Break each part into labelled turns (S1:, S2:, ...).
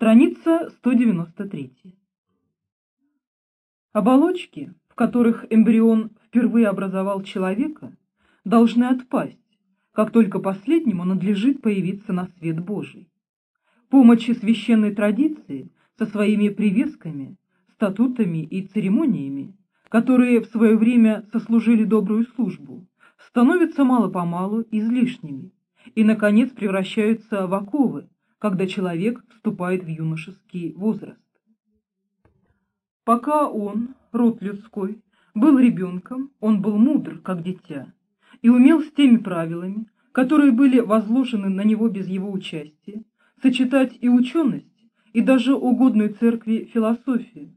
S1: Страница 193. Оболочки, в которых эмбрион впервые образовал человека, должны отпасть, как только последнему надлежит появиться на свет Божий. Помощи священной традиции со своими привесками, статутами и церемониями, которые в свое время сослужили добрую службу, становятся мало-помалу излишними и, наконец, превращаются в оковы, когда человек вступает в юношеский возраст. Пока он, род людской, был ребенком, он был мудр, как дитя, и умел с теми правилами, которые были возложены на него без его участия, сочетать и ученость, и даже угодную церкви философию.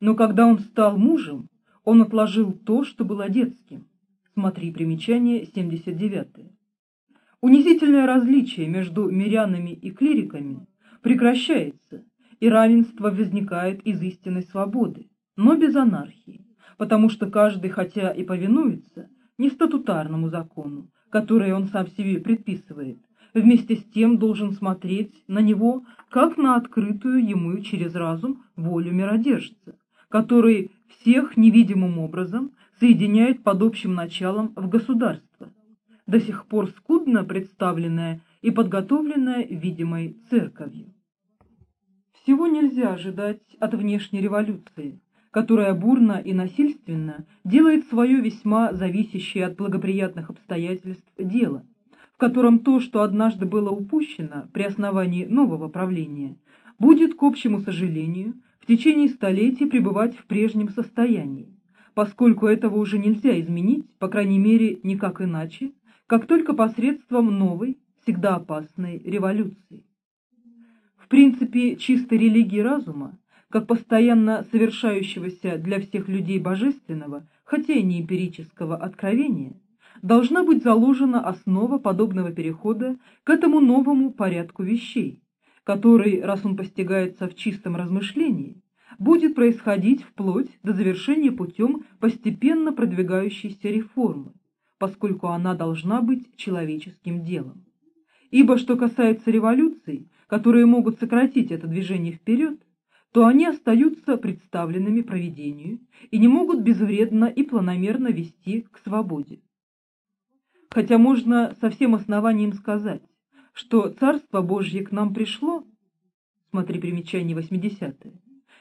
S1: Но когда он стал мужем, он отложил то, что было детским. Смотри примечание 79. Унизительное различие между мирянами и клириками прекращается, и равенство возникает из истинной свободы, но без анархии, потому что каждый, хотя и повинуется, не статутарному закону, который он сам себе предписывает, вместе с тем должен смотреть на него как на открытую ему через разум волю миродержца, который всех невидимым образом соединяет под общим началом в государство, до сих пор скудно представленное и подготовленное видимой церковью. Всего нельзя ожидать от внешней революции, которая бурно и насильственно делает свое весьма зависящее от благоприятных обстоятельств дело, в котором то, что однажды было упущено при основании нового правления, будет, к общему сожалению, в течение столетий пребывать в прежнем состоянии, поскольку этого уже нельзя изменить, по крайней мере, никак иначе, как только посредством новой, всегда опасной революции. В принципе чистой религии разума как постоянно совершающегося для всех людей божественного, хотя и не эмпирического откровения, должна быть заложена основа подобного перехода к этому новому порядку вещей, который, раз он постигается в чистом размышлении, будет происходить вплоть до завершения путем постепенно продвигающейся реформы, поскольку она должна быть человеческим делом. Ибо что касается революций, которые могут сократить это движение вперед, то они остаются представленными проведению и не могут безвредно и планомерно вести к свободе. Хотя можно со всем основанием сказать, что Царство Божье к нам пришло, смотри примечание 80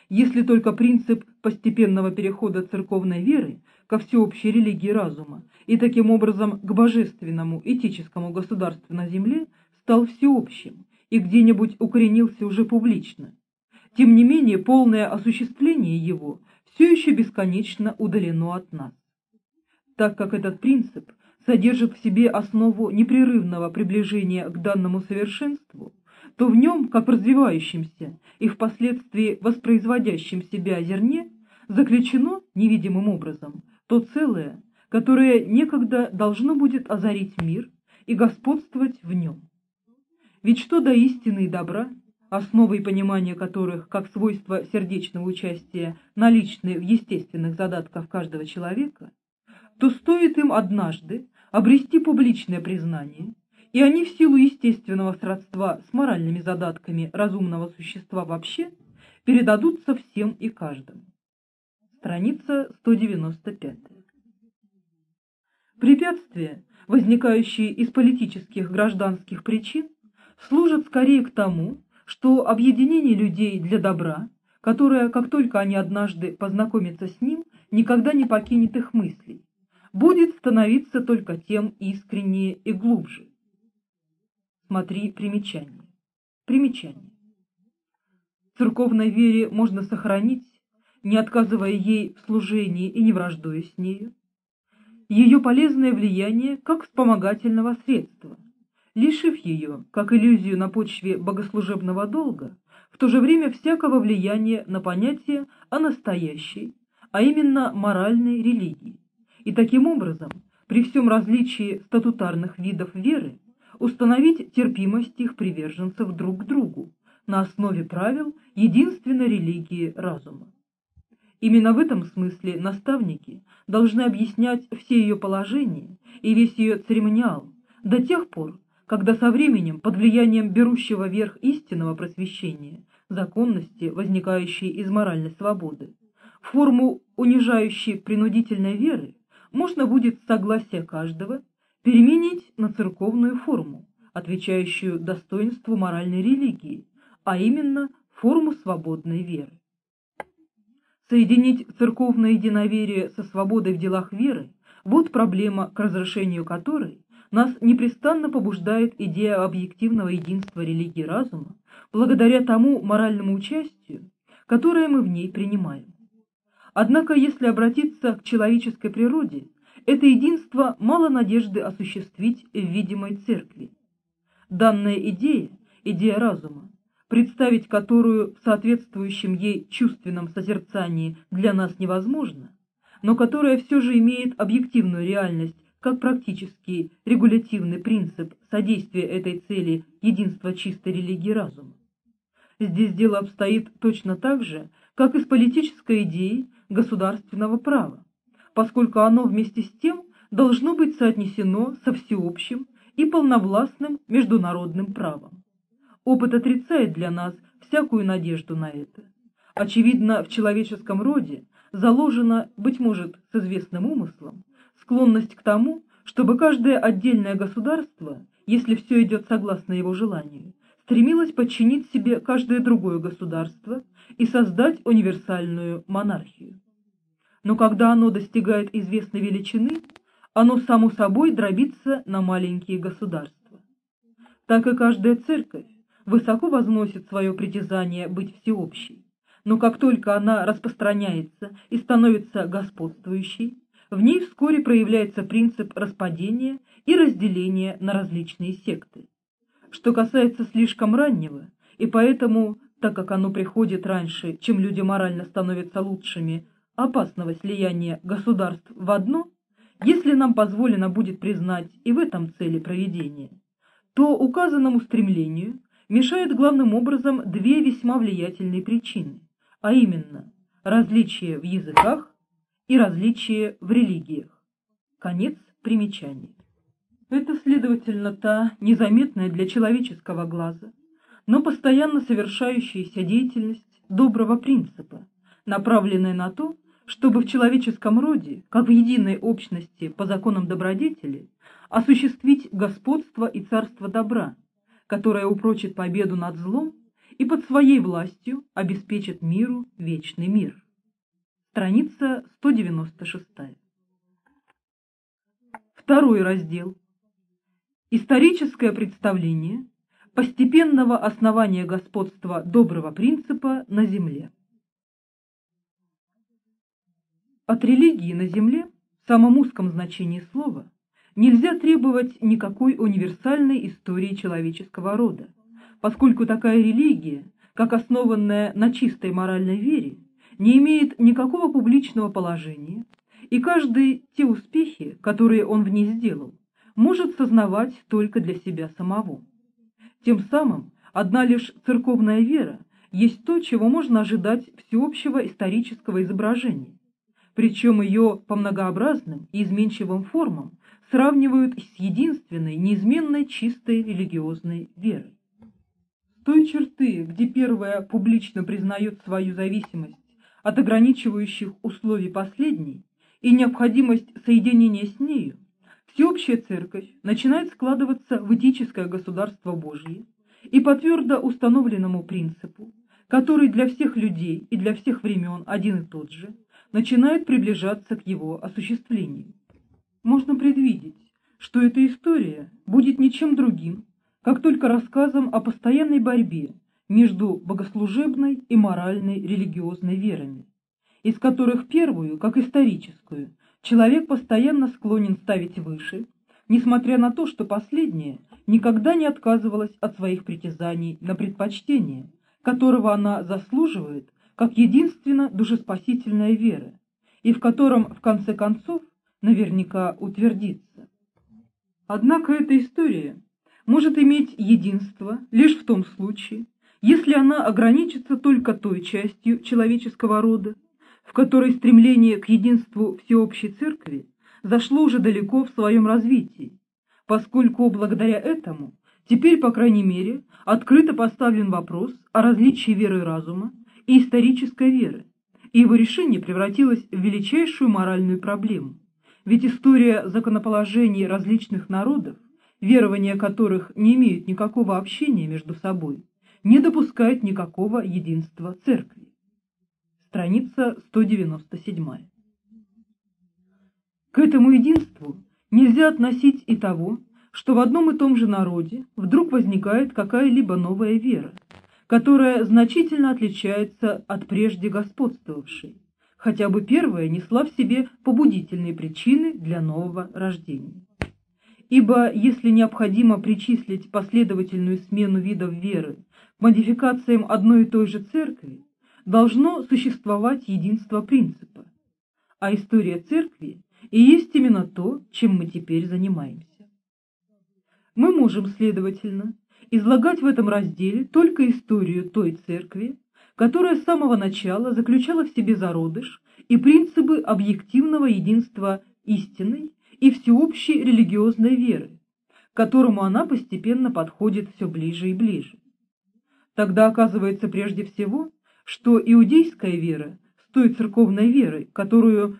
S1: если только принцип постепенного перехода церковной веры ко всеобщей религии разума и таким образом к божественному этическому государству на земле стал всеобщим и где-нибудь укоренился уже публично, тем не менее, полное осуществление его все еще бесконечно удалено от нас. Так как этот принцип содержит в себе основу непрерывного приближения к данному совершенству, то в нем, как в развивающемся и впоследствии воспроизводящем себя зерне, заключено невидимым образом то целое, которое некогда должно будет озарить мир и господствовать в нем. Ведь что до истины и добра, основой понимания которых, как свойство сердечного участия, наличны в естественных задатках каждого человека, то стоит им однажды обрести публичное признание, и они в силу естественного сродства с моральными задатками разумного существа вообще передадутся всем и каждому. Страница 195. Препятствия, возникающие из политических гражданских причин, служат скорее к тому, что объединение людей для добра, которое, как только они однажды познакомятся с ним, никогда не покинет их мыслей, будет становиться только тем искреннее и глубже. Смотри примечание. Примечание. Церковной вере можно сохранить, не отказывая ей в служении и не враждуя с нею, ее полезное влияние как вспомогательного средства, лишив ее, как иллюзию на почве богослужебного долга, в то же время всякого влияния на понятие о настоящей, а именно моральной религии. И таким образом, при всем различии статутарных видов веры, установить терпимость их приверженцев друг к другу на основе правил единственной религии разума. Именно в этом смысле наставники должны объяснять все ее положения и весь ее церемониал до тех пор, когда со временем, под влиянием берущего верх истинного просвещения, законности, возникающей из моральной свободы, форму унижающей принудительной веры, можно будет согласие каждого переменить на церковную форму, отвечающую достоинству моральной религии, а именно форму свободной веры. Соединить церковное единоверие со свободой в делах веры – вот проблема, к разрешению которой нас непрестанно побуждает идея объективного единства религии разума, благодаря тому моральному участию, которое мы в ней принимаем. Однако, если обратиться к человеческой природе, это единство мало надежды осуществить в видимой церкви. Данная идея, идея разума, представить которую в соответствующем ей чувственном созерцании для нас невозможно, но которая все же имеет объективную реальность как практический регулятивный принцип содействия этой цели единства чистой религии разума. Здесь дело обстоит точно так же, как и с политической идеей государственного права, поскольку оно вместе с тем должно быть соотнесено со всеобщим и полновластным международным правом. Опыт отрицает для нас всякую надежду на это. Очевидно, в человеческом роде заложена, быть может, с известным умыслом, склонность к тому, чтобы каждое отдельное государство, если все идет согласно его желанию, стремилось подчинить себе каждое другое государство и создать универсальную монархию. Но когда оно достигает известной величины, оно само собой дробится на маленькие государства. Так и каждая церковь высоко возносит свое притязание быть всеобщей, но как только она распространяется и становится господствующей, в ней вскоре проявляется принцип распадения и разделения на различные секты. Что касается слишком раннего, и поэтому, так как оно приходит раньше, чем люди морально становятся лучшими, опасного слияния государств в одно, если нам позволено будет признать и в этом цели проведения, то указанному стремлению мешают главным образом две весьма влиятельные причины, а именно различия в языках и различия в религиях. Конец примечания. Это, следовательно, та незаметная для человеческого глаза, но постоянно совершающаяся деятельность доброго принципа, направленная на то, чтобы в человеческом роде, как в единой общности по законам добродетели, осуществить господство и царство добра, которое упрочит победу над злом и под своей властью обеспечит миру вечный мир. Страница 196. Второй раздел. Историческое представление постепенного основания господства доброго принципа на земле. От религии на земле, в самом узком значении слова, нельзя требовать никакой универсальной истории человеческого рода, поскольку такая религия, как основанная на чистой моральной вере, не имеет никакого публичного положения, и каждый те успехи, которые он в ней сделал, может сознавать только для себя самого. Тем самым одна лишь церковная вера есть то, чего можно ожидать всеобщего исторического изображения, причем ее по многообразным и изменчивым формам сравнивают с единственной, неизменной чистой религиозной верой. С той черты, где первая публично признает свою зависимость от ограничивающих условий последней и необходимость соединения с нею, всеобщая церковь начинает складываться в этическое государство Божье и по твердо установленному принципу, который для всех людей и для всех времен один и тот же, начинает приближаться к его осуществлению. Можно предвидеть, что эта история будет ничем другим, как только рассказом о постоянной борьбе между богослужебной и моральной религиозной верами, из которых первую, как историческую, человек постоянно склонен ставить выше, несмотря на то, что последняя никогда не отказывалась от своих притязаний на предпочтение, которого она заслуживает как единственно душеспасительная вера, и в котором, в конце концов, наверняка утвердится. Однако эта история может иметь единство лишь в том случае, если она ограничится только той частью человеческого рода, в которой стремление к единству всеобщей церкви зашло уже далеко в своем развитии, поскольку благодаря этому теперь, по крайней мере, открыто поставлен вопрос о различии веры разума и исторической веры, и его решение превратилось в величайшую моральную проблему. Ведь история законоположений различных народов, верования которых не имеют никакого общения между собой, не допускает никакого единства церкви. Страница 197. К этому единству нельзя относить и того, что в одном и том же народе вдруг возникает какая-либо новая вера, которая значительно отличается от прежде господствовавшей, хотя бы первая несла в себе побудительные причины для нового рождения. Ибо если необходимо причислить последовательную смену видов веры модификациям одной и той же церкви, должно существовать единство принципа, а история церкви и есть именно то, чем мы теперь занимаемся. Мы можем, следовательно, излагать в этом разделе только историю той церкви, которая с самого начала заключала в себе зародыш и принципы объективного единства истинной и всеобщей религиозной веры, к которому она постепенно подходит все ближе и ближе. Тогда оказывается прежде всего, что иудейская вера с той церковной верой, которую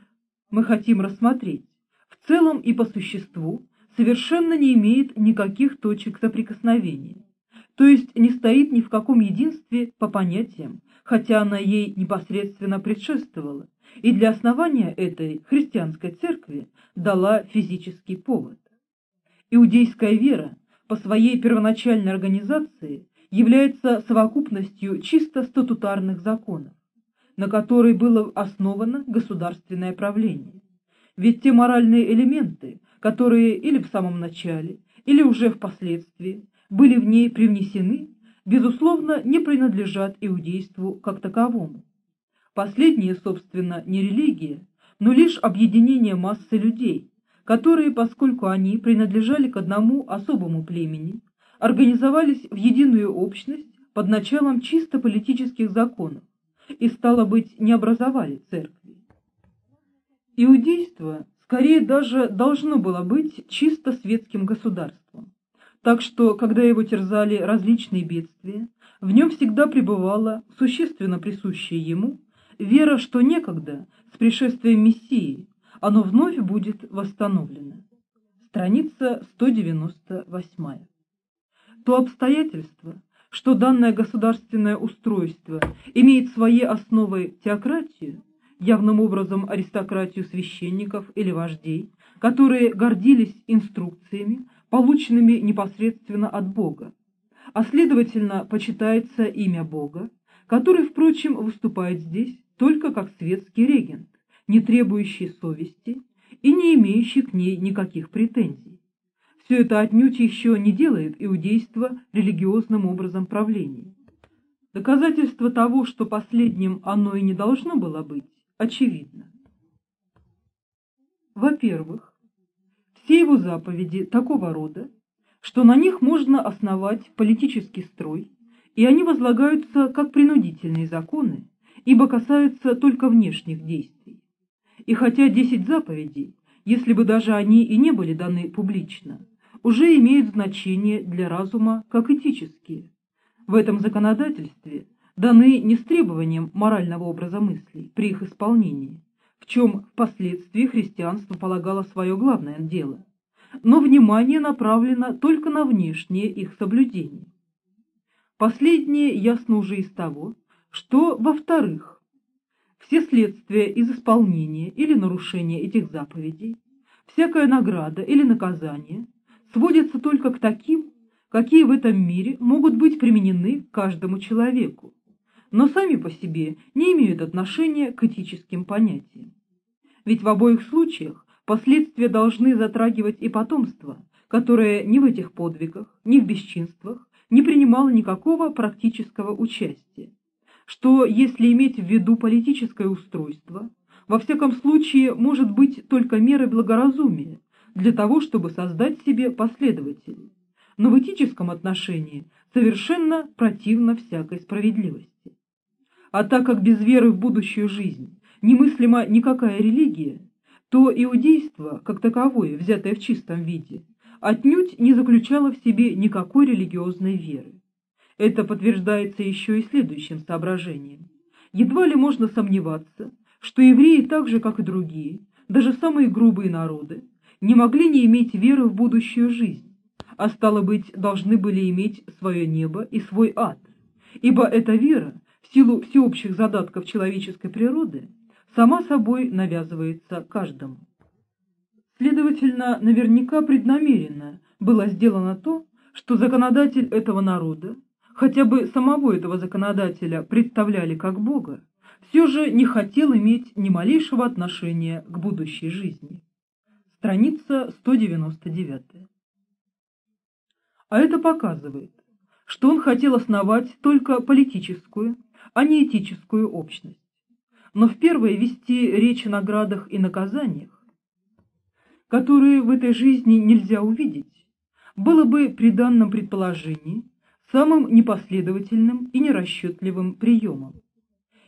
S1: мы хотим рассмотреть, в целом и по существу совершенно не имеет никаких точек соприкосновения, то есть не стоит ни в каком единстве по понятиям, хотя она ей непосредственно предшествовала, и для основания этой христианской церкви дала физический повод. Иудейская вера по своей первоначальной организации является совокупностью чисто статутарных законов, на которой было основано государственное правление. Ведь те моральные элементы, которые или в самом начале, или уже впоследствии были в ней привнесены, безусловно, не принадлежат иудейству как таковому. Последнее, собственно, не религия, но лишь объединение массы людей, которые, поскольку они принадлежали к одному особому племени, организовались в единую общность под началом чисто политических законов и, стало быть, не образовали церкви. Иудейство скорее даже должно было быть чисто светским государством, так что, когда его терзали различные бедствия, в нем всегда пребывала существенно присущая ему вера, что некогда, с пришествием Мессии, оно вновь будет восстановлено. Страница 198 то обстоятельство, что данное государственное устройство имеет своей основой теократию, явным образом аристократию священников или вождей, которые гордились инструкциями, полученными непосредственно от Бога, а следовательно почитается имя Бога, который, впрочем, выступает здесь только как светский регент, не требующий совести и не имеющий к ней никаких претензий. Все это отнюдь еще не делает иудейство религиозным образом правления. Доказательство того, что последним оно и не должно было быть, очевидно. Во-первых, все его заповеди такого рода, что на них можно основать политический строй, и они возлагаются как принудительные законы, ибо касаются только внешних действий. И хотя десять заповедей, если бы даже они и не были даны публично, уже имеют значение для разума как этические. В этом законодательстве даны не с требованием морального образа мыслей при их исполнении, в чем впоследствии христианство полагало свое главное дело, но внимание направлено только на внешнее их соблюдение. Последнее ясно уже из того, что, во-вторых, все следствия из исполнения или нарушения этих заповедей, всякая награда или наказание сводятся только к таким, какие в этом мире могут быть применены каждому человеку, но сами по себе не имеют отношения к этическим понятиям. Ведь в обоих случаях последствия должны затрагивать и потомство, которое ни в этих подвигах, ни в бесчинствах не принимало никакого практического участия, что, если иметь в виду политическое устройство, во всяком случае может быть только мерой благоразумия, для того, чтобы создать себе последователей, но в этическом отношении совершенно противно всякой справедливости. А так как без веры в будущую жизнь немыслима никакая религия, то иудейство, как таковое, взятое в чистом виде, отнюдь не заключала в себе никакой религиозной веры. Это подтверждается еще и следующим соображением. Едва ли можно сомневаться, что евреи так же, как и другие, даже самые грубые народы, не могли не иметь веры в будущую жизнь, а стало быть, должны были иметь свое небо и свой ад, ибо эта вера, в силу всеобщих задатков человеческой природы, сама собой навязывается каждому. Следовательно, наверняка преднамеренно было сделано то, что законодатель этого народа, хотя бы самого этого законодателя представляли как Бога, все же не хотел иметь ни малейшего отношения к будущей жизни. Страница 199. А это показывает, что он хотел основать только политическую, а не этическую общность. Но в первое вести речь о наградах и наказаниях, которые в этой жизни нельзя увидеть, было бы при данном предположении самым непоследовательным и нерасчетливым приемом.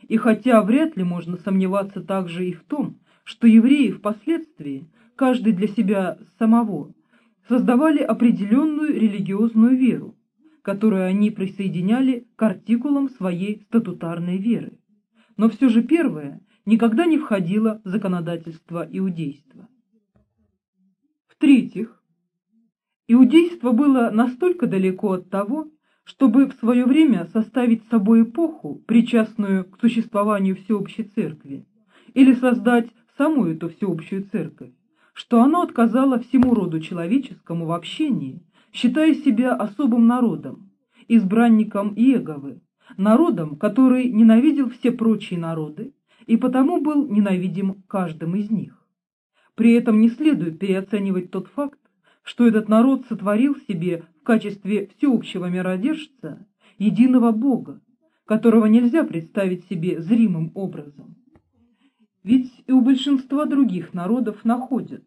S1: И хотя вряд ли можно сомневаться также и в том, что евреи впоследствии, каждый для себя самого, создавали определенную религиозную веру, которую они присоединяли к артикулам своей статутарной веры. Но все же первое никогда не входило в законодательство иудейства. В-третьих, иудейство было настолько далеко от того, чтобы в свое время составить собой эпоху, причастную к существованию всеобщей церкви, или создать саму эту всеобщую церковь, что оно отказало всему роду человеческому в общении, считая себя особым народом, избранником Иеговы, народом, который ненавидел все прочие народы и потому был ненавидим каждым из них. При этом не следует переоценивать тот факт, что этот народ сотворил себе в качестве всеобщего миродержца единого Бога, которого нельзя представить себе зримым образом. Ведь и у большинства других народов находят,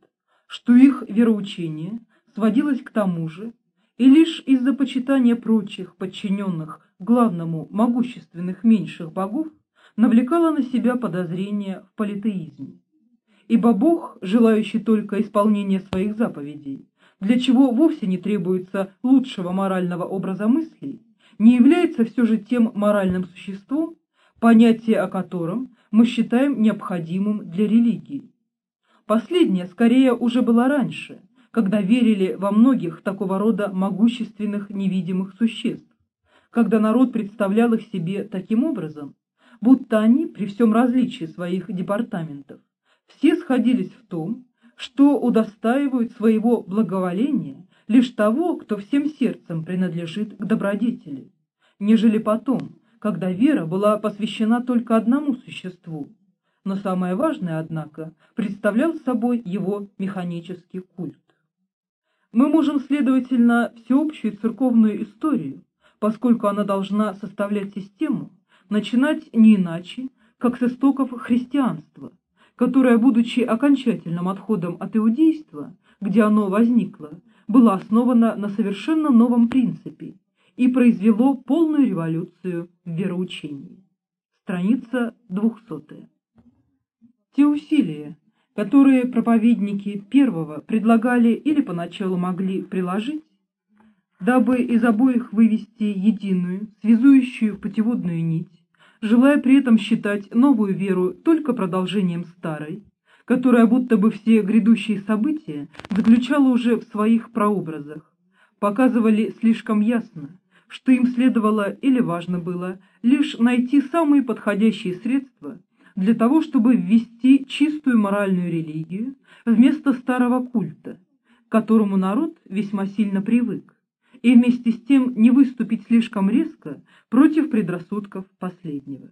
S1: что их вероучение сводилось к тому же, и лишь из-за почитания прочих подчиненных главному могущественных меньших богов навлекало на себя подозрения в политеизме. Ибо Бог, желающий только исполнения своих заповедей, для чего вовсе не требуется лучшего морального образа мыслей, не является все же тем моральным существом, понятие о котором мы считаем необходимым для религии. Последняя скорее уже была раньше, когда верили во многих такого рода могущественных невидимых существ, когда народ представлял их себе таким образом, будто они при всем различии своих департаментов все сходились в том, что удостаивают своего благоволения лишь того, кто всем сердцем принадлежит к добродетели, нежели потом, когда вера была посвящена только одному существу. Но самое важное, однако, представлял собой его механический культ. Мы можем, следовательно, всеобщую церковную историю, поскольку она должна составлять систему, начинать не иначе, как с истоков христианства, которое, будучи окончательным отходом от иудейства, где оно возникло, было основано на совершенно новом принципе и произвело полную революцию в вероучении. Страница 200. Те усилия, которые проповедники первого предлагали или поначалу могли приложить, дабы из обоих вывести единую, связующую путеводную нить, желая при этом считать новую веру только продолжением старой, которая будто бы все грядущие события заключала уже в своих прообразах, показывали слишком ясно, что им следовало или важно было лишь найти самые подходящие средства для того, чтобы ввести чистую моральную религию вместо старого культа, к которому народ весьма сильно привык, и вместе с тем не выступить слишком резко против предрассудков последнего.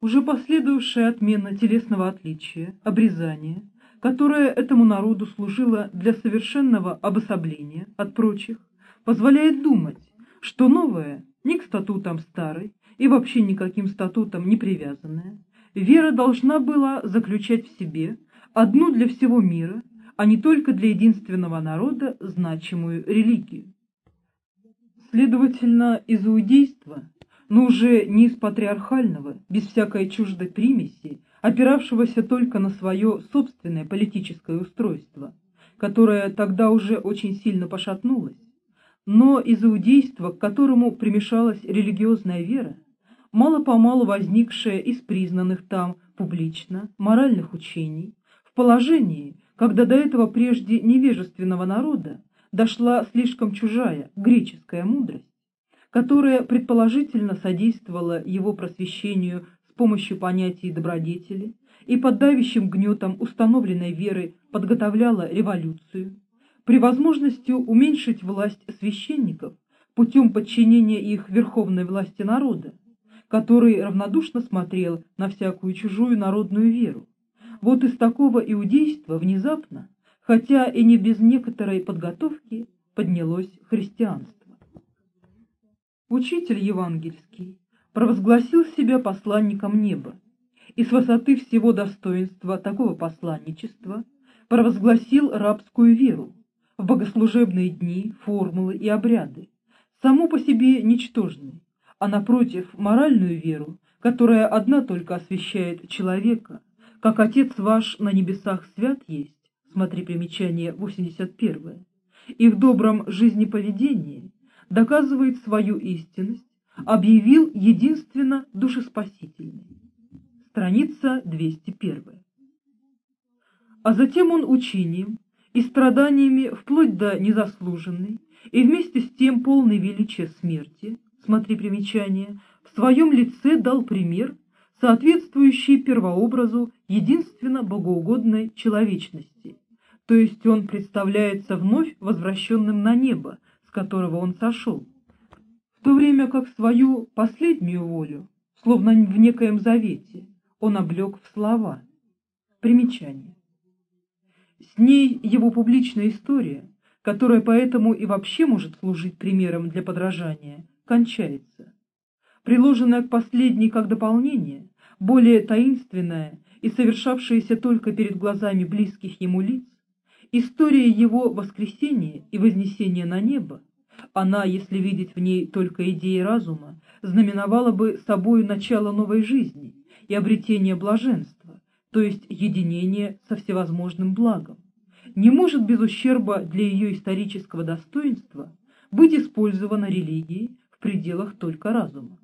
S1: Уже последовавшая отмена телесного отличия, обрезание, которое этому народу служило для совершенного обособления от прочих, позволяет думать, что новое, ни к статутам старой и вообще никаким статутам не привязанное, вера должна была заключать в себе одну для всего мира, а не только для единственного народа значимую религию. Следовательно, из иудейства, но уже не из патриархального, без всякой чуждой примеси, опиравшегося только на свое собственное политическое устройство, которая тогда уже очень сильно пошатнулась, но из иудейства, к которому примешалась религиозная вера, мало-помалу возникшая из признанных там публично моральных учений, в положении, когда до этого прежде невежественного народа дошла слишком чужая греческая мудрость, которая предположительно содействовала его просвещению с помощью понятий добродетели и под давящим гнетом установленной веры подготовляла революцию, при возможности уменьшить власть священников путем подчинения их верховной власти народа, который равнодушно смотрел на всякую чужую народную веру. Вот из такого иудейства внезапно, хотя и не без некоторой подготовки, поднялось христианство. Учитель евангельский провозгласил себя посланником неба, и с высоты всего достоинства такого посланничества провозгласил рабскую веру в богослужебные дни, формулы и обряды, само по себе ничтожные, а напротив моральную веру, которая одна только освящает человека, как Отец ваш на небесах свят есть, смотри примечание 81, и в добром жизнеповедении доказывает свою истинность, объявил единственно душеспасительной. Страница 201. А затем он учением и страданиями вплоть до незаслуженной и вместе с тем полной величия смерти, смотри примечание, в своем лице дал пример, соответствующий первообразу единственно богоугодной человечности, то есть он представляется вновь возвращенным на небо, с которого он сошел, в то время как свою последнюю волю, словно в некоем завете, он облег в слова. Примечание. С ней его публичная история, которая поэтому и вообще может служить примером для подражания, кончается. Приложенная к последней как дополнение, более таинственная и совершавшаяся только перед глазами близких ему лиц, История его воскресения и вознесения на небо, она, если видеть в ней только идеи разума, знаменовала бы собою начало новой жизни и обретение блаженства, то есть единение со всевозможным благом. Не может без ущерба для ее исторического достоинства быть использована религией пределах только разума.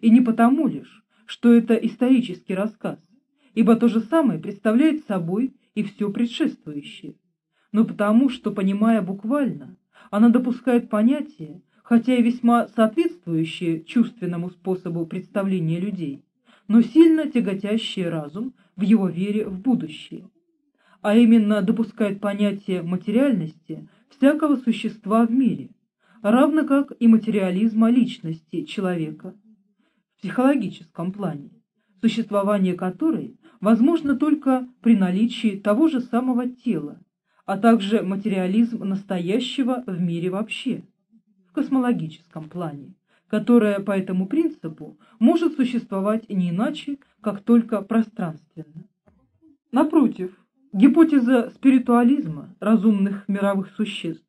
S1: И не потому лишь, что это исторический рассказ, ибо то же самое представляет собой и все предшествующее, но потому, что, понимая буквально, она допускает понятие, хотя и весьма соответствующее чувственному способу представления людей, но сильно тяготящее разум в его вере в будущее, а именно допускает понятие материальности всякого существа в мире, равно как и материализма личности человека в психологическом плане, существование которой возможно только при наличии того же самого тела, а также материализм настоящего в мире вообще, в космологическом плане, которое по этому принципу может существовать не иначе, как только пространственно. Напротив, гипотеза спиритуализма разумных мировых существ,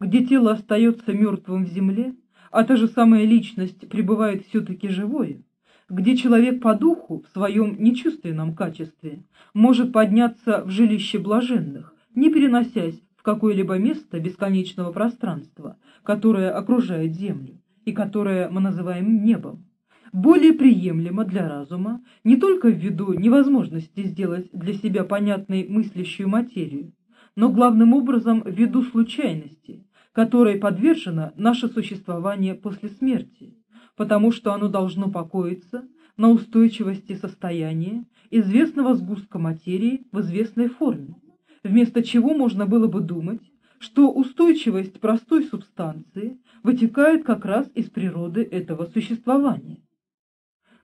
S1: где тело остается мертвым в земле, а та же самая личность пребывает все-таки живое, где человек по духу в своем нечувственном качестве может подняться в жилище блаженных, не переносясь в какое-либо место бесконечного пространства, которое окружает Землю и которое мы называем небом, более приемлемо для разума не только ввиду невозможности сделать для себя понятной мыслящую материю, но главным образом ввиду случайности, которой подвержено наше существование после смерти, потому что оно должно покоиться на устойчивости состояния известного сгустка материи в известной форме, вместо чего можно было бы думать, что устойчивость простой субстанции вытекает как раз из природы этого существования.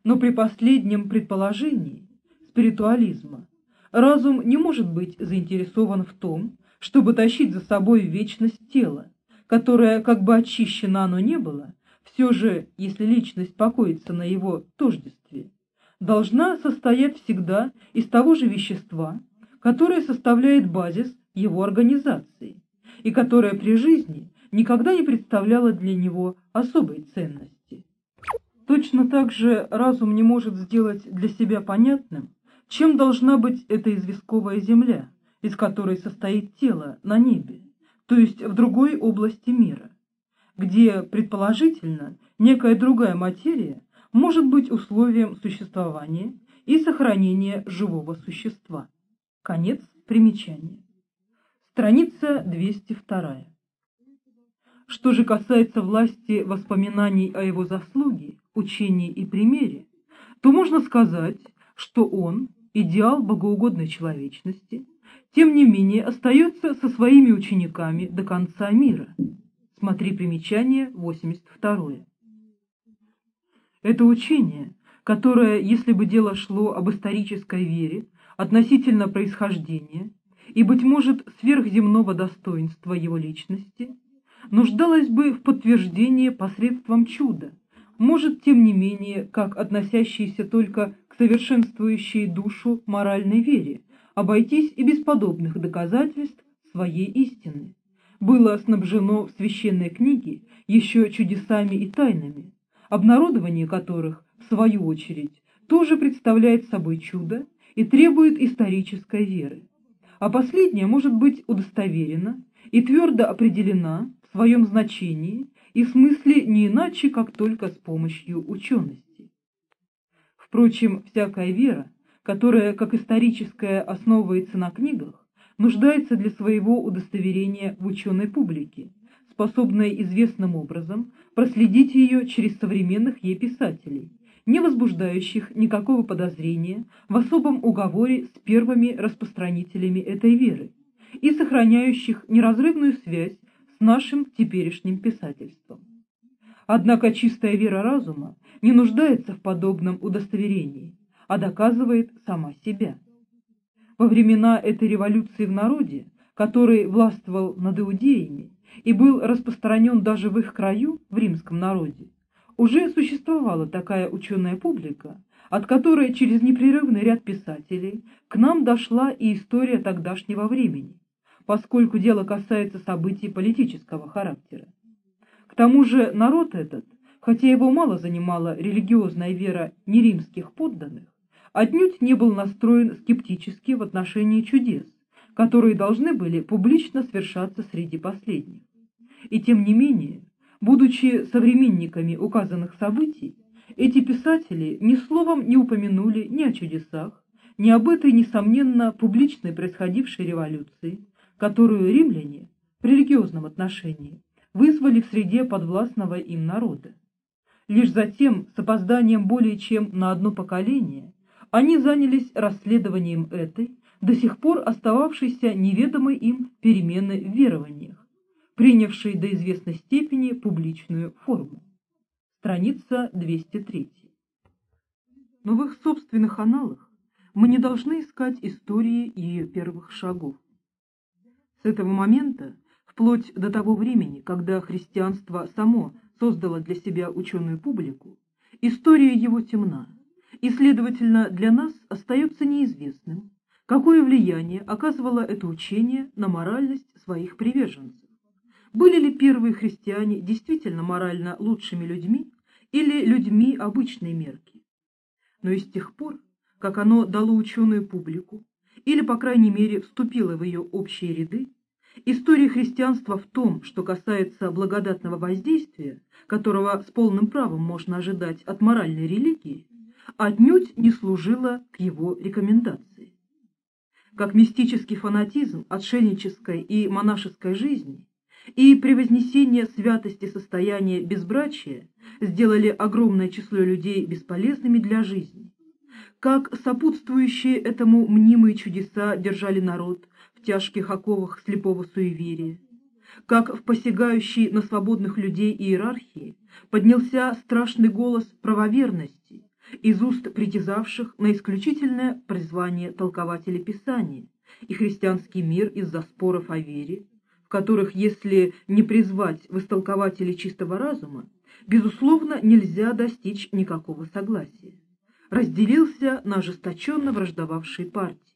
S1: Но при последнем предположении спиритуализма разум не может быть заинтересован в том, чтобы тащить за собой вечность тела, которое, как бы очищено оно не было, все же, если личность покоится на его тождестве, должна состоять всегда из того же вещества, которая составляет базис его организации и которая при жизни никогда не представляла для него особой ценности. Точно так же разум не может сделать для себя понятным, чем должна быть эта известковая земля, из которой состоит тело на небе, то есть в другой области мира, где, предположительно, некая другая материя может быть условием существования и сохранения живого существа. Конец примечания. Страница 202. Что же касается власти воспоминаний о его заслуге, учении и примере, то можно сказать, что он, идеал богоугодной человечности, тем не менее остается со своими учениками до конца мира. Смотри примечание 82. Это учение, которое, если бы дело шло об исторической вере, относительно происхождения и, быть может, сверхземного достоинства его личности, нуждалось бы в подтверждении посредством чуда, может, тем не менее, как относящийся только к совершенствующей душу моральной вере, обойтись и без подобных доказательств своей истины. Было снабжено в священной книге еще чудесами и тайнами, обнародование которых, в свою очередь, тоже представляет собой чудо и требует исторической веры. А последняя может быть удостоверена и твердо определена в своем значении и смысле не иначе, как только с помощью учености. Впрочем, всякая вера, которая, как историческая, основывается на книгах, нуждается для своего удостоверения в ученой публике, способной известным образом проследить ее через современных ей писателей, не возбуждающих никакого подозрения в особом уговоре с первыми распространителями этой веры и сохраняющих неразрывную связь с нашим теперешним писательством. Однако чистая вера разума не нуждается в подобном удостоверении, а доказывает сама себя. Во времена этой революции в народе, который властвовал над иудеями и был распространен даже в их краю, в римском народе, уже существовала такая ученая публика, от которой через непрерывный ряд писателей к нам дошла и история тогдашнего времени, поскольку дело касается событий политического характера. К тому же народ этот, хотя его мало занимала религиозная вера неримских подданных, отнюдь не был настроен скептически в отношении чудес, которые должны были публично свершаться среди последних. И тем не менее, будучи современниками указанных событий, эти писатели ни словом не упомянули ни о чудесах, ни об этой, несомненно, публичной происходившей революции, которую римляне в религиозном отношении вызвали в среде подвластного им народа. Лишь затем, с опозданием более чем на одно поколение, они занялись расследованием этой, до сих пор остававшейся неведомой им перемены в верованиях, принявшей до известной степени публичную форму. Страница 203. Но в их собственных аналах мы не должны искать истории ее первых шагов. С этого момента, вплоть до того времени, когда христианство само создало для себя ученую публику, история его темна, и, следовательно, для нас остается неизвестным, какое влияние оказывало это учение на моральность своих приверженцев. Были ли первые христиане действительно морально лучшими людьми или людьми обычной мерки? Но и с тех пор, как оно дало ученую публику, или, по крайней мере, вступило в ее общие ряды, история христианства в том, что касается благодатного воздействия, которого с полным правом можно ожидать от моральной религии, отнюдь не служила к его рекомендации. Как мистический фанатизм отшельнической и монашеской жизни и превознесение святости состояния безбрачия сделали огромное число людей бесполезными для жизни, как сопутствующие этому мнимые чудеса держали народ в тяжких оковах слепого суеверия, как в посягающей на свободных людей иерархии поднялся страшный голос правоверности из уст притязавших на исключительное призвание толкователей Писания и христианский мир из-за споров о вере, в которых, если не призвать в истолкователей чистого разума, безусловно, нельзя достичь никакого согласия, разделился на ожесточенно враждовавшие партии.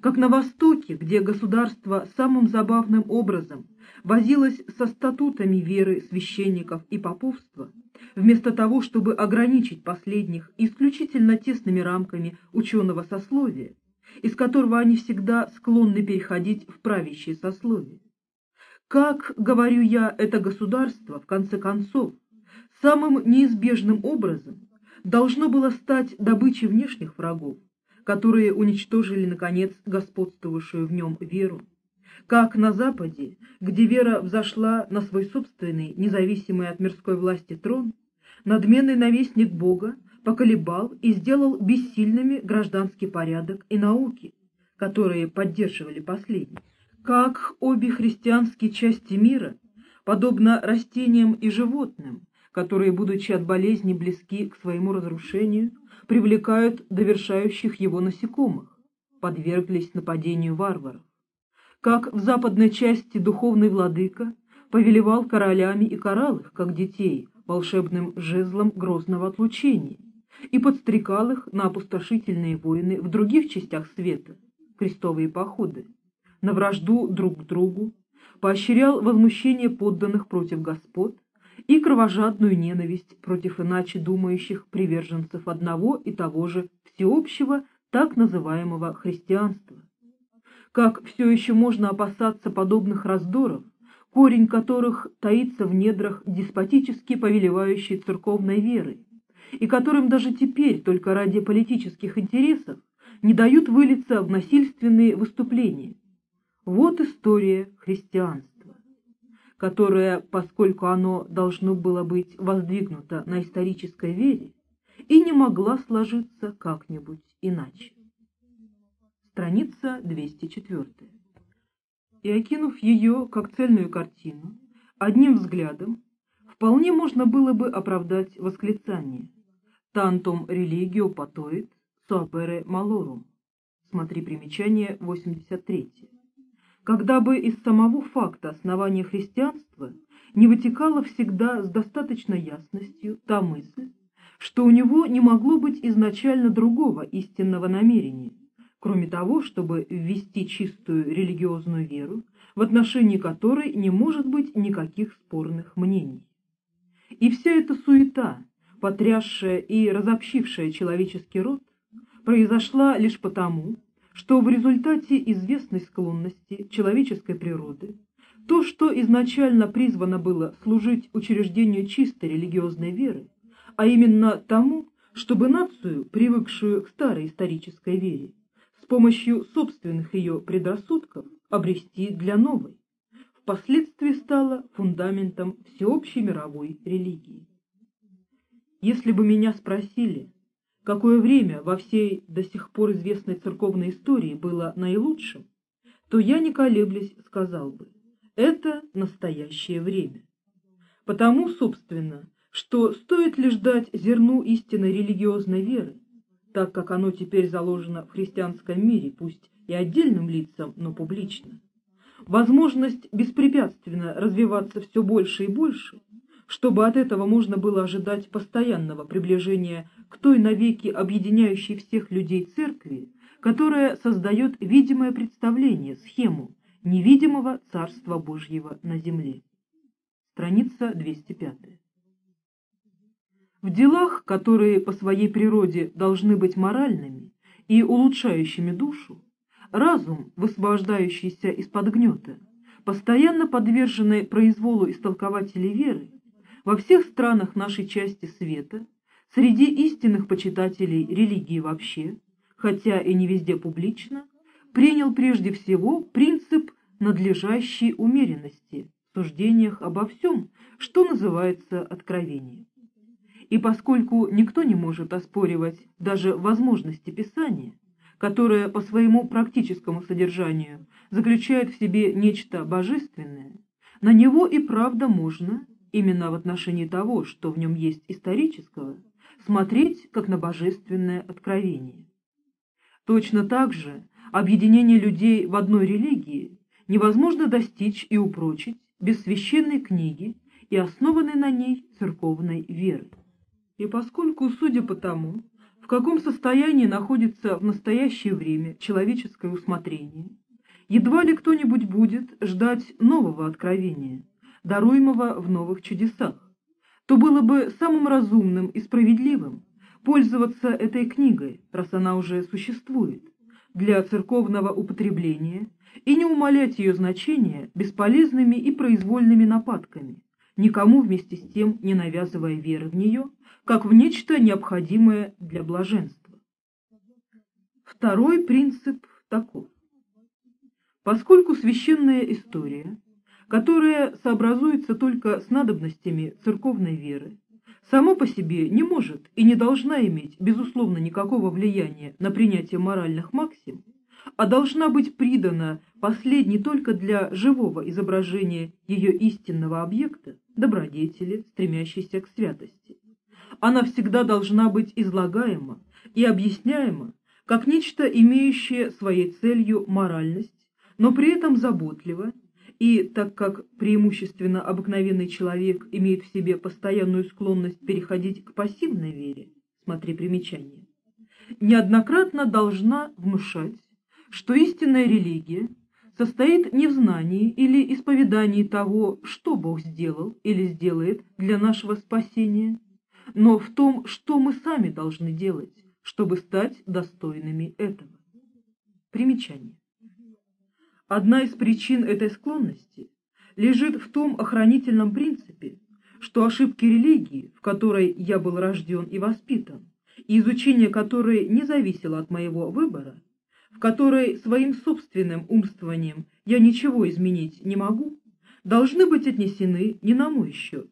S1: Как на Востоке, где государство самым забавным образом возилось со статутами веры священников и поповства, вместо того, чтобы ограничить последних исключительно тесными рамками ученого сословия из которого они всегда склонны переходить в правящее сословие. Как, говорю я, это государство, в конце концов, самым неизбежным образом должно было стать добычей внешних врагов, которые уничтожили, наконец, господствовавшую в нем веру. Как на Западе, где вера взошла на свой собственный, независимый от мирской власти трон, надменный навестник Бога поколебал и сделал бессильными гражданский порядок и науки, которые поддерживали последний. Как обе христианские части мира, подобно растениям и животным, которые, будучи от болезни близки к своему разрушению, привлекают довершающих его насекомых, подверглись нападению варваров. Как в западной части духовный владыка повелевал королями и корал их, как детей, волшебным жезлом грозного отлучения, и подстрекал их на опустошительные войны в других частях света, крестовые походы, на вражду друг к другу, поощрял возмущение подданных против господ, и кровожадную ненависть против иначе думающих приверженцев одного и того же всеобщего так называемого христианства. Как все еще можно опасаться подобных раздоров, корень которых таится в недрах деспотически повелевающей церковной веры, и которым даже теперь только ради политических интересов не дают вылиться в насильственные выступления. Вот история христианства которое, поскольку оно должно было быть воздвигнуто на исторической вере, и не могла сложиться как-нибудь иначе. Страница 204. И окинув ее как цельную картину, одним взглядом, вполне можно было бы оправдать восклицание «Тантум религио патоид суапере малорум». Смотри примечание 83 когда бы из самого факта основания христианства не вытекала всегда с достаточной ясностью та мысль, что у него не могло быть изначально другого истинного намерения, кроме того, чтобы ввести чистую религиозную веру, в отношении которой не может быть никаких спорных мнений. И вся эта суета, потрясшая и разобщившая человеческий род, произошла лишь потому, что в результате известной склонности человеческой природы то, что изначально призвано было служить учреждению чистой религиозной веры, а именно тому, чтобы нацию, привыкшую к старой исторической вере, с помощью собственных ее предрассудков обрести для новой, впоследствии стало фундаментом всеобщей мировой религии. Если бы меня спросили, какое время во всей до сих пор известной церковной истории было наилучшим, то я, не колеблясь, сказал бы, это настоящее время. Потому, собственно, что стоит ли ждать зерну истинной религиозной веры, так как оно теперь заложено в христианском мире, пусть и отдельным лицам, но публично. Возможность беспрепятственно развиваться все больше и больше, чтобы от этого можно было ожидать постоянного приближения к той навеки объединяющей всех людей церкви, которая создает видимое представление, схему невидимого Царства Божьего на земле. Страница 205. В делах, которые по своей природе должны быть моральными и улучшающими душу, разум, высвобождающийся из-под гнета, постоянно подверженный произволу истолкователей веры, во всех странах нашей части света – Среди истинных почитателей религии вообще, хотя и не везде публично, принял прежде всего принцип надлежащей умеренности в суждениях обо всем, что называется откровением. И поскольку никто не может оспоривать даже возможности Писания, которое по своему практическому содержанию заключает в себе нечто божественное, на него и правда можно, именно в отношении того, что в нем есть исторического, смотреть как на божественное откровение. Точно так же объединение людей в одной религии невозможно достичь и упрочить без священной книги и основанной на ней церковной веры. И поскольку, судя по тому, в каком состоянии находится в настоящее время человеческое усмотрение, едва ли кто-нибудь будет ждать нового откровения, даруемого в новых чудесах то было бы самым разумным и справедливым пользоваться этой книгой, раз она уже существует, для церковного употребления и не умалять ее значение бесполезными и произвольными нападками, никому вместе с тем не навязывая веры в нее, как в нечто необходимое для блаженства. Второй принцип таков. Поскольку священная история, которая сообразуется только с надобностями церковной веры, сама по себе не может и не должна иметь, безусловно, никакого влияния на принятие моральных максим, а должна быть придана последней только для живого изображения ее истинного объекта, добродетели, стремящейся к святости. Она всегда должна быть излагаема и объясняема как нечто, имеющее своей целью моральность, но при этом заботливо, и так как преимущественно обыкновенный человек имеет в себе постоянную склонность переходить к пассивной вере, смотри примечание, неоднократно должна внушать, что истинная религия состоит не в знании или исповедании того, что Бог сделал или сделает для нашего спасения, но в том, что мы сами должны делать, чтобы стать достойными этого. Примечание. Одна из причин этой склонности лежит в том охранительном принципе, что ошибки религии, в которой я был рожден и воспитан, и изучение которой не зависело от моего выбора, в которой своим собственным умствованием я ничего изменить не могу, должны быть отнесены не на мой счет,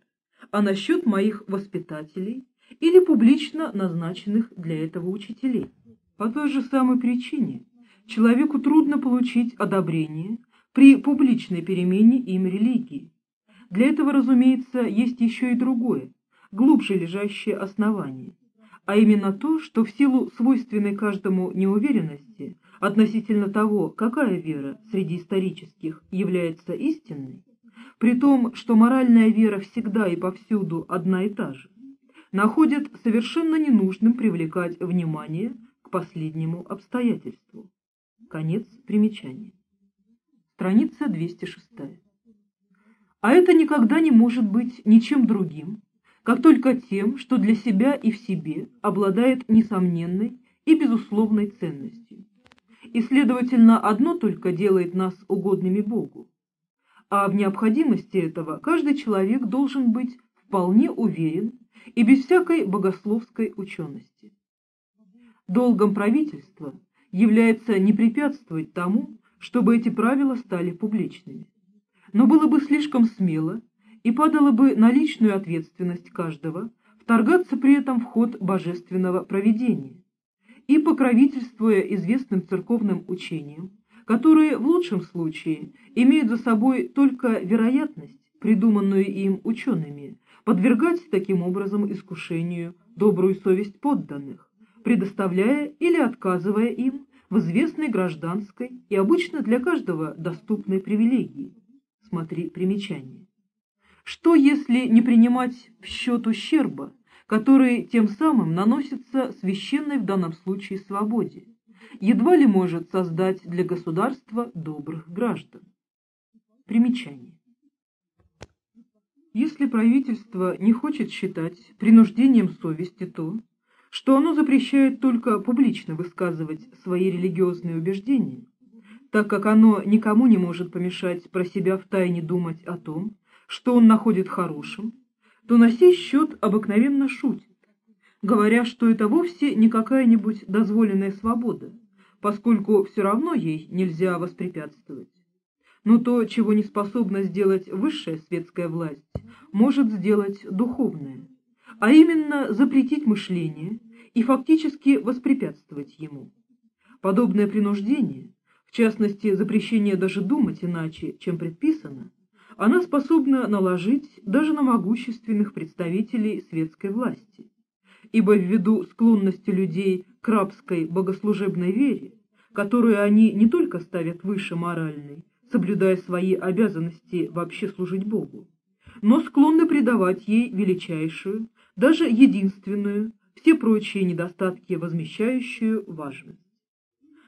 S1: а на счет моих воспитателей или публично назначенных для этого учителей. По той же самой причине человеку трудно получить одобрение при публичной перемене им религии. Для этого, разумеется, есть еще и другое, глубже лежащее основание, а именно то, что в силу свойственной каждому неуверенности относительно того, какая вера среди исторических является истинной, при том, что моральная вера всегда и повсюду одна и та же, находят совершенно ненужным привлекать внимание к последнему обстоятельству. Конец примечания. Страница 206. А это никогда не может быть ничем другим, как только тем, что для себя и в себе обладает несомненной и безусловной ценностью. И, следовательно, одно только делает нас угодными Богу. А в необходимости этого каждый человек должен быть вполне уверен и без всякой богословской учености. Долгом правительства является не препятствовать тому, чтобы эти правила стали публичными. Но было бы слишком смело и падало бы на личную ответственность каждого вторгаться при этом в ход божественного проведения и покровительствуя известным церковным учениям, которые в лучшем случае имеют за собой только вероятность, придуманную им учеными, подвергать таким образом искушению добрую совесть подданных, предоставляя или отказывая им в известной гражданской и обычно для каждого доступной привилегии. Смотри примечание. Что, если не принимать в счет ущерба, который тем самым наносится священной в данном случае свободе, едва ли может создать для государства добрых граждан? Примечание. Если правительство не хочет считать принуждением совести то, что оно запрещает только публично высказывать свои религиозные убеждения, так как оно никому не может помешать про себя втайне думать о том, что он находит хорошим, то на сей счет обыкновенно шутит, говоря, что это вовсе не какая-нибудь дозволенная свобода, поскольку все равно ей нельзя воспрепятствовать. Но то, чего не способна сделать высшая светская власть, может сделать духовная а именно запретить мышление и фактически воспрепятствовать ему. Подобное принуждение, в частности запрещение даже думать иначе, чем предписано, она способна наложить даже на могущественных представителей светской власти, ибо ввиду склонности людей к рабской богослужебной вере, которую они не только ставят выше моральной, соблюдая свои обязанности вообще служить Богу, но склонны придавать ей величайшую, даже единственную, все прочие недостатки возмещающую важность.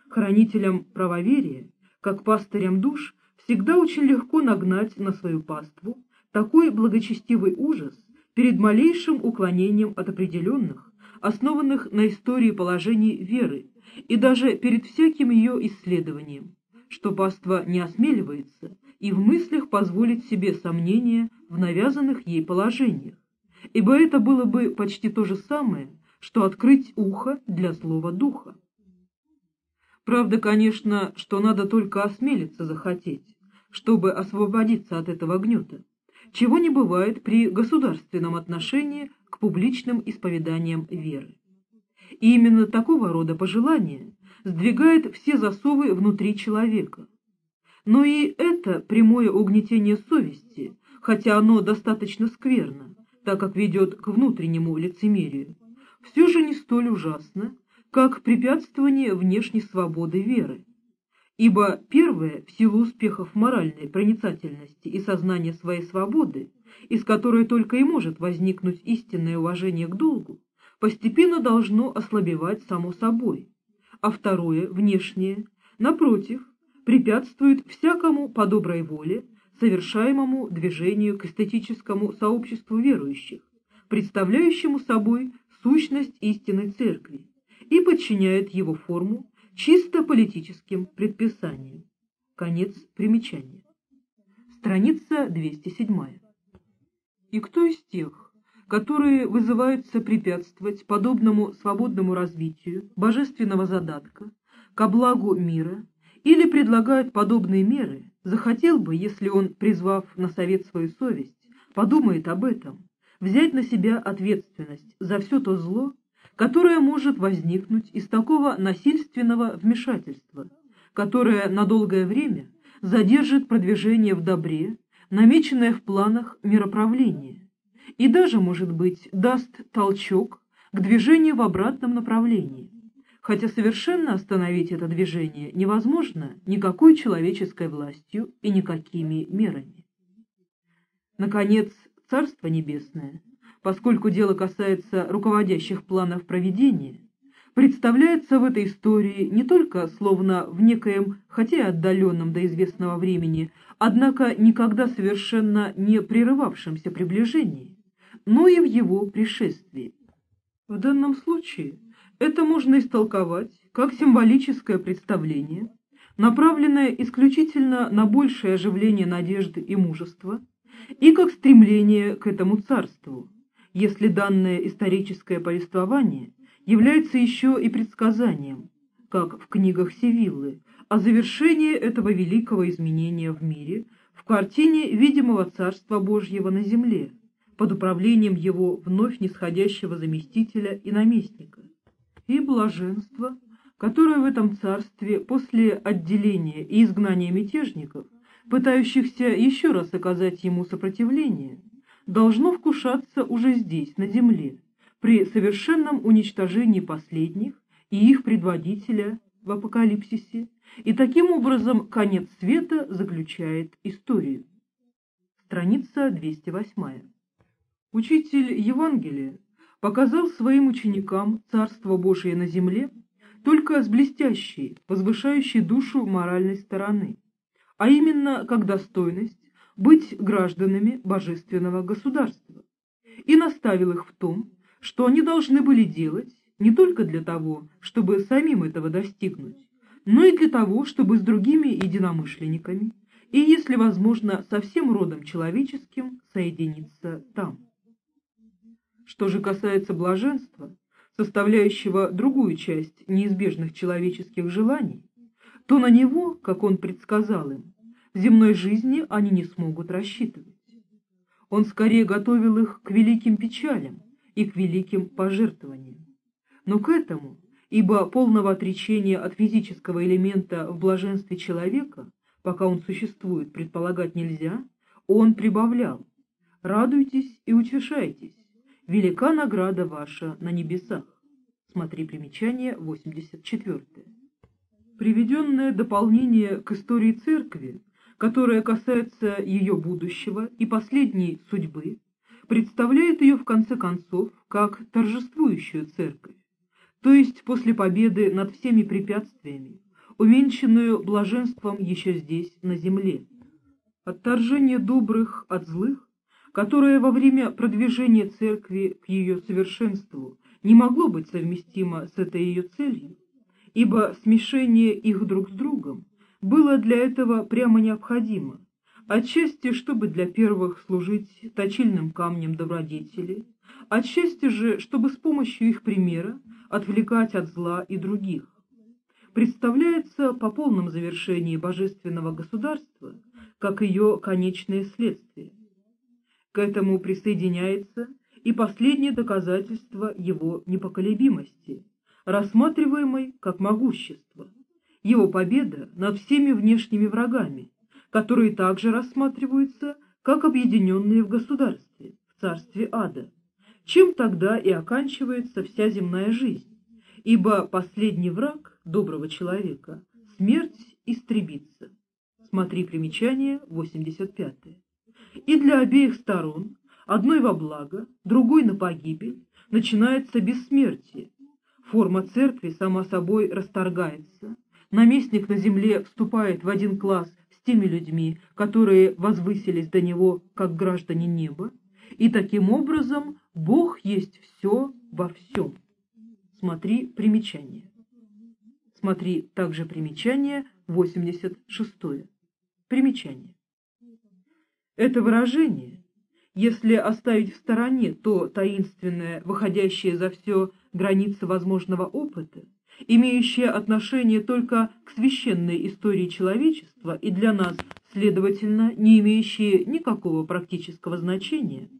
S1: Хранителям правоверия, как пастырям душ, всегда очень легко нагнать на свою паству такой благочестивый ужас перед малейшим уклонением от определенных, основанных на истории положений веры и даже перед всяким ее исследованием, что паства не осмеливается и в мыслях позволить себе сомнения в навязанных ей положениях, ибо это было бы почти то же самое, что открыть ухо для слова духа. Правда, конечно, что надо только осмелиться захотеть, чтобы освободиться от этого гнета, чего не бывает при государственном отношении к публичным исповеданиям веры. И именно такого рода пожелание сдвигает все засовы внутри человека. Но и это прямое угнетение совести, хотя оно достаточно скверно, так как ведет к внутреннему лицемерию, все же не столь ужасно, как препятствование внешней свободы веры. Ибо первое, в силу успехов моральной проницательности и сознания своей свободы, из которой только и может возникнуть истинное уважение к долгу, постепенно должно ослабевать само собой, а второе, внешнее, напротив, препятствует всякому по доброй воле совершаемому движению к эстетическому сообществу верующих, представляющему собой сущность истинной церкви, и подчиняет его форму чисто политическим предписаниям. Конец примечания. Страница 207. И кто из тех, которые вызываются препятствовать подобному свободному развитию божественного задатка ко благу мира или предлагают подобные меры, захотел бы, если он, призвав на совет свою совесть, подумает об этом, взять на себя ответственность за все то зло, которое может возникнуть из такого насильственного вмешательства, которое на долгое время задержит продвижение в добре, намеченное в планах мироправления, и даже, может быть, даст толчок к движению в обратном направлении, хотя совершенно остановить это движение невозможно никакой человеческой властью и никакими мерами. Наконец, Царство Небесное, поскольку дело касается руководящих планов проведения, представляется в этой истории не только словно в некоем, хотя и отдаленном до известного времени, однако никогда совершенно не прерывавшемся приближении, но и в его пришествии. В данном случае это можно истолковать как символическое представление, направленное исключительно на большее оживление надежды и мужества, и как стремление к этому царству, если данное историческое повествование является еще и предсказанием, как в книгах Севиллы, о завершении этого великого изменения в мире в картине видимого Царства Божьего на земле, под управлением его вновь нисходящего заместителя и наместника, и блаженство, которое в этом царстве после отделения и изгнания мятежников пытающихся еще раз оказать ему сопротивление, должно вкушаться уже здесь, на земле, при совершенном уничтожении последних и их предводителя в апокалипсисе, и таким образом конец света заключает историю. Страница 208. Учитель Евангелия показал своим ученикам Царство Божие на земле только с блестящей, возвышающей душу моральной стороны – а именно как достойность быть гражданами божественного государства, и наставил их в том, что они должны были делать не только для того, чтобы самим этого достигнуть, но и для того, чтобы с другими единомышленниками и, если возможно, со всем родом человеческим соединиться там. Что же касается блаженства, составляющего другую часть неизбежных человеческих желаний, то на него, как он предсказал им, в земной жизни они не смогут рассчитывать. Он скорее готовил их к великим печалям и к великим пожертвованиям. Но к этому, ибо полного отречения от физического элемента в блаженстве человека, пока он существует, предполагать нельзя, он прибавлял «Радуйтесь и утешайтесь, велика награда ваша на небесах». Смотри примечание 84. Приведенное дополнение к истории церкви, которое касается ее будущего и последней судьбы, представляет ее в конце концов как торжествующую церковь, то есть после победы над всеми препятствиями, уменьшенную блаженством еще здесь, на земле. Отторжение добрых от злых, которое во время продвижения церкви к ее совершенству не могло быть совместимо с этой ее целью, ибо смешение их друг с другом было для этого прямо необходимо, отчасти, чтобы для первых служить точильным камнем добродетели, отчасти же, чтобы с помощью их примера отвлекать от зла и других. Представляется по полном завершении божественного государства, как ее конечное следствие. К этому присоединяется и последнее доказательство его непоколебимости, рассматриваемой как могущество, его победа над всеми внешними врагами, которые также рассматриваются как объединенные в государстве, в царстве ада, чем тогда и оканчивается вся земная жизнь, ибо последний враг доброго человека – смерть истребится. Смотри примечание 85. И для обеих сторон, одной во благо, другой на погибель, начинается бессмертие. Форма церкви сама собой расторгается, наместник на земле вступает в один класс с теми людьми, которые возвысились до него как граждане неба, и таким образом Бог есть все во всем. Смотри примечание. Смотри также примечание 86. Примечание. Это выражение, если оставить в стороне то таинственное, выходящее за все границы возможного опыта, имеющее отношение только к священной истории человечества и для нас, следовательно, не имеющее никакого практического значения,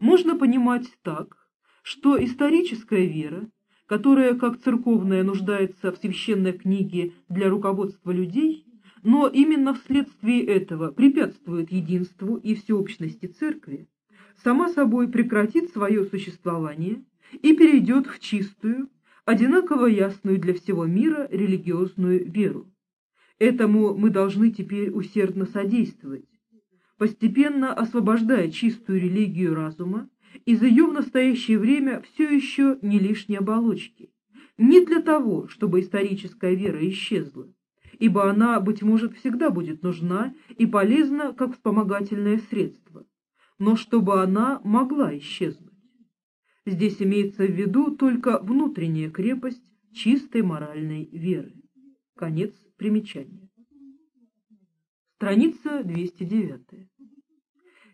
S1: можно понимать так, что историческая вера, которая как церковная нуждается в священной книге для руководства людей, но именно вследствие этого препятствует единству и всеобщности церкви, сама собой прекратит свое существование и перейдет в чистую, одинаково ясную для всего мира религиозную веру. Этому мы должны теперь усердно содействовать, постепенно освобождая чистую религию разума из ее в настоящее время все еще не лишней оболочки. Не для того, чтобы историческая вера исчезла, ибо она, быть может, всегда будет нужна и полезна как вспомогательное средство, но чтобы она могла исчезнуть. Здесь имеется в виду только внутренняя крепость чистой моральной веры. Конец примечания. Страница 209.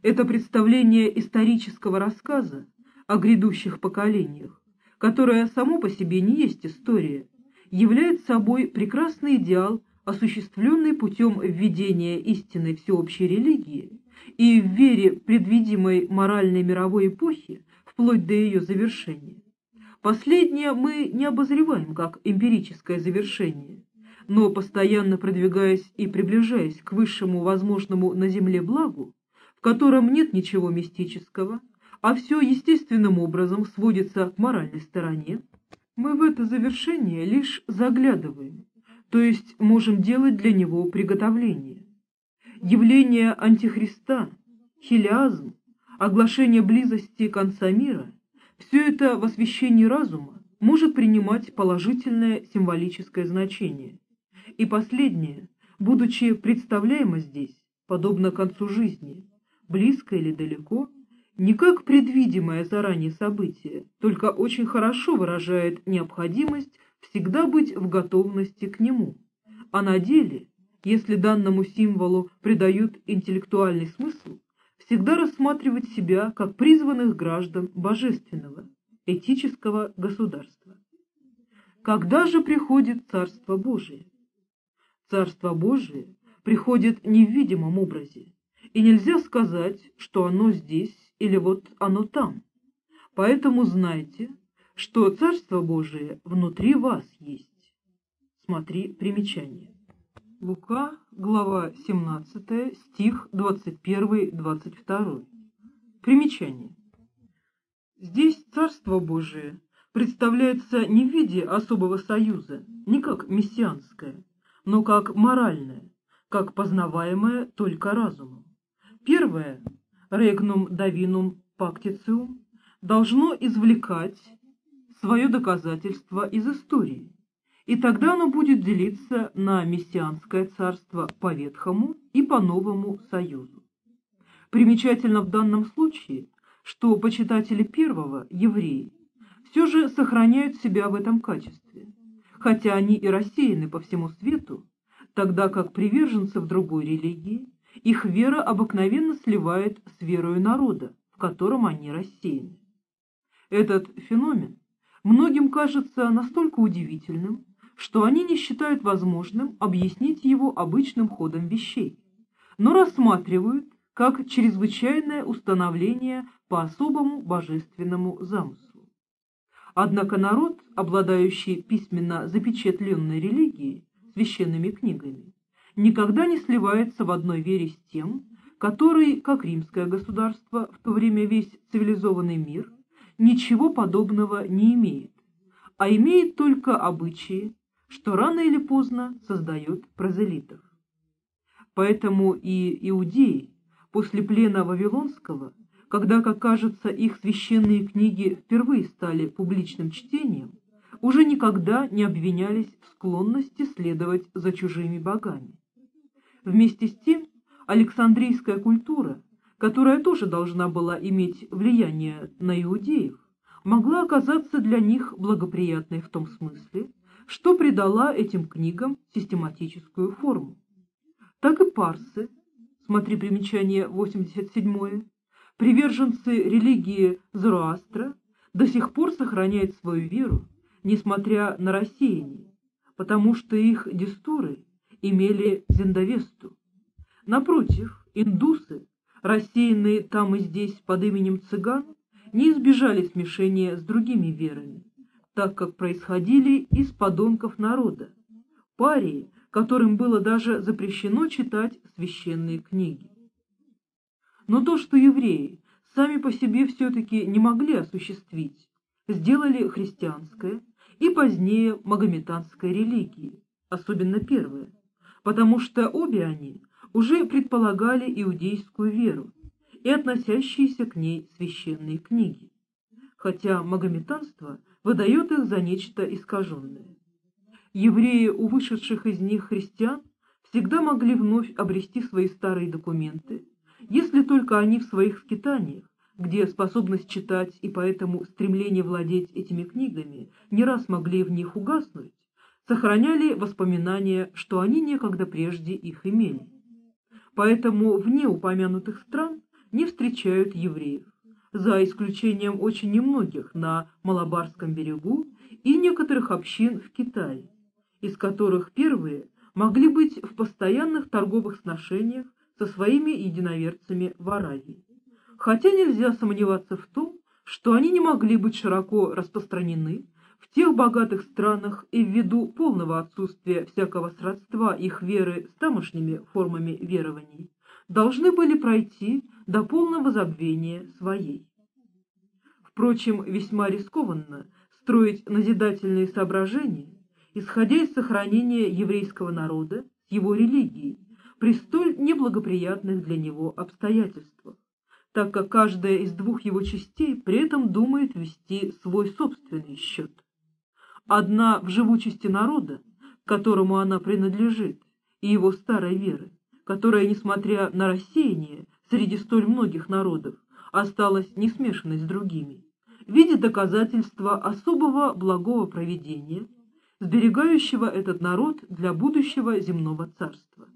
S1: Это представление исторического рассказа о грядущих поколениях, которое само по себе не есть история, является собой прекрасный идеал, осуществленный путем введения истинной всеобщей религии и в вере предвидимой моральной мировой эпохи вплоть до ее завершения. Последнее мы не обозреваем как эмпирическое завершение, но постоянно продвигаясь и приближаясь к высшему возможному на Земле благу, в котором нет ничего мистического, а все естественным образом сводится к моральной стороне, мы в это завершение лишь заглядываем, то есть можем делать для него приготовление. Явление Антихриста, хилиазм, оглашение близости конца мира, все это в освещении разума может принимать положительное символическое значение. И последнее, будучи представляемо здесь, подобно концу жизни, близко или далеко, не как предвидимое заранее событие, только очень хорошо выражает необходимость всегда быть в готовности к нему. А на деле, если данному символу придают интеллектуальный смысл, всегда рассматривать себя как призванных граждан божественного, этического государства. Когда же приходит Царство Божие? Царство Божие приходит не в видимом образе, и нельзя сказать, что оно здесь или вот оно там. Поэтому знайте, что Царство Божие внутри вас есть. Смотри примечание. Лука, глава 17, стих 21-22. Примечание. Здесь Царство Божие представляется не в виде особого союза, не как мессианское, но как моральное, как познаваемое только разумом. Первое, регнум давинум пактициум, должно извлекать свое доказательство из истории, и тогда оно будет делиться на мессианское царство по Ветхому и по Новому Союзу. Примечательно в данном случае, что почитатели первого, евреи, все же сохраняют себя в этом качестве, хотя они и рассеяны по всему свету, тогда как приверженцев другой религии их вера обыкновенно сливает с верою народа, в котором они рассеяны. Этот феномен многим кажется настолько удивительным, что они не считают возможным объяснить его обычным ходом вещей, но рассматривают как чрезвычайное установление по особому божественному замыслу. Однако народ, обладающий письменно запечатленной религией, священными книгами, никогда не сливается в одной вере с тем, который, как римское государство, в то время весь цивилизованный мир, ничего подобного не имеет, а имеет только обычаи, что рано или поздно создает прозелитов. Поэтому и иудеи после плена Вавилонского, когда, как кажется, их священные книги впервые стали публичным чтением, уже никогда не обвинялись в склонности следовать за чужими богами. Вместе с тем, Александрийская культура, которая тоже должна была иметь влияние на иудеев, могла оказаться для них благоприятной в том смысле, что придала этим книгам систематическую форму. Так и парсы, смотри примечание 87 приверженцы религии Зороастра до сих пор сохраняют свою веру, несмотря на рассеяние, потому что их дестуры имели зендовесту. Напротив, индусы, рассеянные там и здесь под именем цыган, не избежали смешения с другими верами, так как происходили из подонков народа, парии, которым было даже запрещено читать священные книги. Но то, что евреи сами по себе все-таки не могли осуществить, сделали христианское и позднее магометанской религии, особенно первое, потому что обе они уже предполагали иудейскую веру и относящиеся к ней священные книги, хотя магометанство выдает их за нечто искаженное. Евреи у вышедших из них христиан всегда могли вновь обрести свои старые документы, если только они в своих скитаниях где способность читать и поэтому стремление владеть этими книгами не раз могли в них угаснуть, сохраняли воспоминания, что они некогда прежде их имели. Поэтому вне упомянутых стран не встречают евреев, за исключением очень немногих на Малабарском берегу и некоторых общин в Китае, из которых первые могли быть в постоянных торговых сношениях со своими единоверцами в Аравии. Хотя нельзя сомневаться в том, что они не могли быть широко распространены в тех богатых странах и ввиду полного отсутствия всякого сродства их веры с тамошними формами верований, должны были пройти до полного забвения своей. Впрочем, весьма рискованно строить назидательные соображения, исходя из сохранения еврейского народа с его религией при столь неблагоприятных для него обстоятельствах так как каждая из двух его частей при этом думает вести свой собственный счет. Одна в живучести народа, которому она принадлежит, и его старой веры, которая, несмотря на рассеяние среди столь многих народов, осталась не смешанной с другими, видит доказательства особого благого проведения, сберегающего этот народ для будущего земного царства.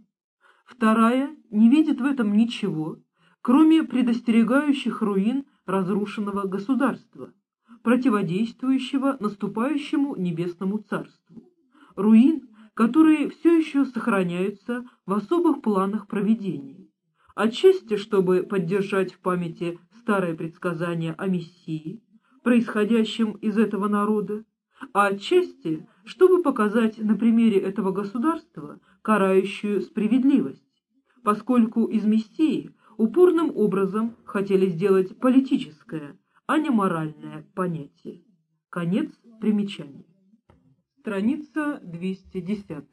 S1: Вторая не видит в этом ничего, кроме предостерегающих руин разрушенного государства, противодействующего наступающему небесному царству, руин, которые все еще сохраняются в особых планах проведения, отчасти чтобы поддержать в памяти старое предсказание о Мессии, происходящем из этого народа, а отчасти, чтобы показать на примере этого государства карающую справедливость, поскольку из Мессии упорным образом хотели сделать политическое, а не моральное понятие. Конец примечания. Страница 210.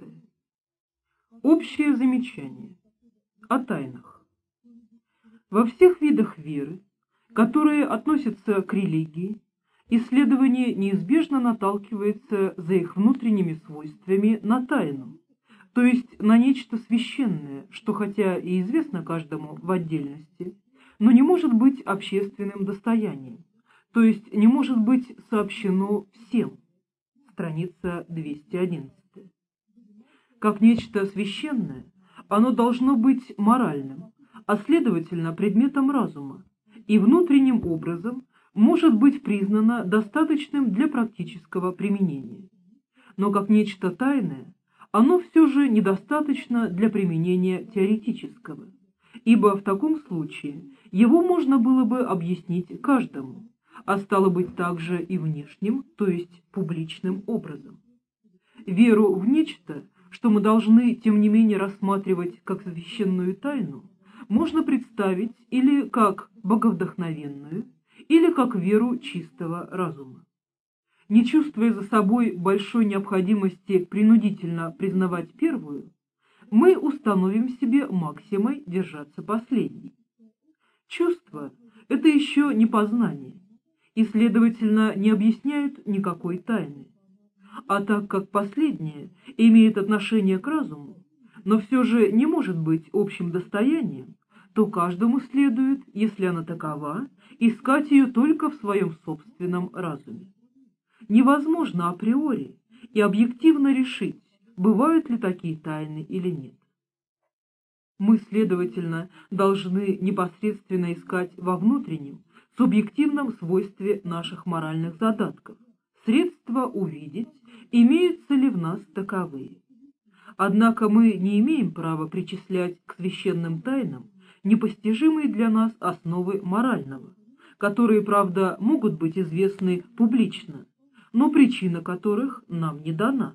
S1: Общее замечание. О тайнах. Во всех видах веры, которые относятся к религии, исследование неизбежно наталкивается за их внутренними свойствами на тайну, то есть на нечто священное, что хотя и известно каждому в отдельности, но не может быть общественным достоянием, то есть не может быть сообщено всем. страница 211. Как нечто священное, оно должно быть моральным, а следовательно предметом разума, и внутренним образом может быть признано достаточным для практического применения. Но как нечто тайное, оно все же недостаточно для применения теоретического, ибо в таком случае его можно было бы объяснить каждому, а стало быть также и внешним, то есть публичным образом. Веру в нечто, что мы должны, тем не менее, рассматривать как священную тайну, можно представить или как боговдохновенную, или как веру чистого разума. Не чувствуя за собой большой необходимости принудительно признавать первую, мы установим себе максимой держаться последней. Чувство – это еще не познание, и, следовательно, не объясняют никакой тайны. А так как последнее имеет отношение к разуму, но все же не может быть общим достоянием, то каждому следует, если она такова, искать ее только в своем собственном разуме. Невозможно априори и объективно решить, бывают ли такие тайны или нет. Мы, следовательно, должны непосредственно искать во внутреннем, субъективном свойстве наших моральных задатков, средства увидеть, имеются ли в нас таковые. Однако мы не имеем права причислять к священным тайнам непостижимые для нас основы морального, которые, правда, могут быть известны публично, но причина которых нам не дана.